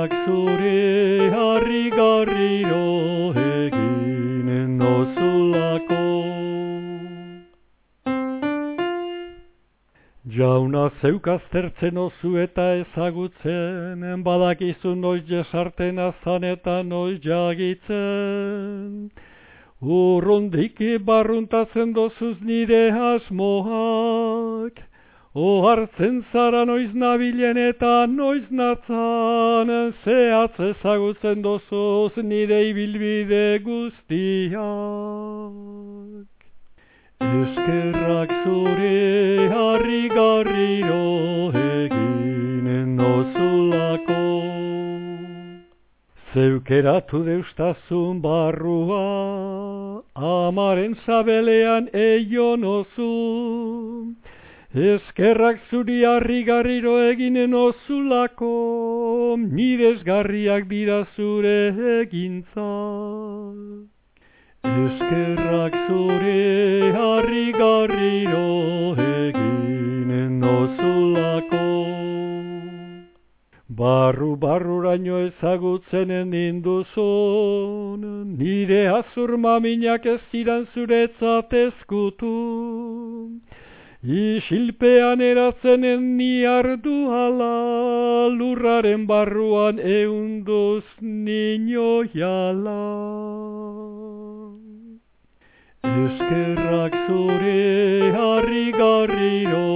Amak zure harri garriro eginen dozulako. Jauna zeuk aztertzen ozu eta ezagutzen, badakizu noiz jesarten azan eta noiz jagitzen. Urrundik barruntatzen dozuz nire asmoak, ohartzen zara noiz nabilen eta noiz natzan, zehatz ezagutzen dozuz nire ibilbide guztiak. Eskerrak zure harri garriro eginen nozulako Zeukeratu deustazun barrua Amaren zabelean eio nozu Eskerrak zuri harri garriro eginen nozulako Nidezgarriak dira zure egintzak Eskerrak zure harri garriro eginen nozulako. Barru barruraino ezagutzenen induzun, nire azur maminak ez ziran zuretzat ezkutu. Isilpean eratzenen ni ardu ala, lurraren barruan eunduz nino jala. Eskerrak zure harri garriro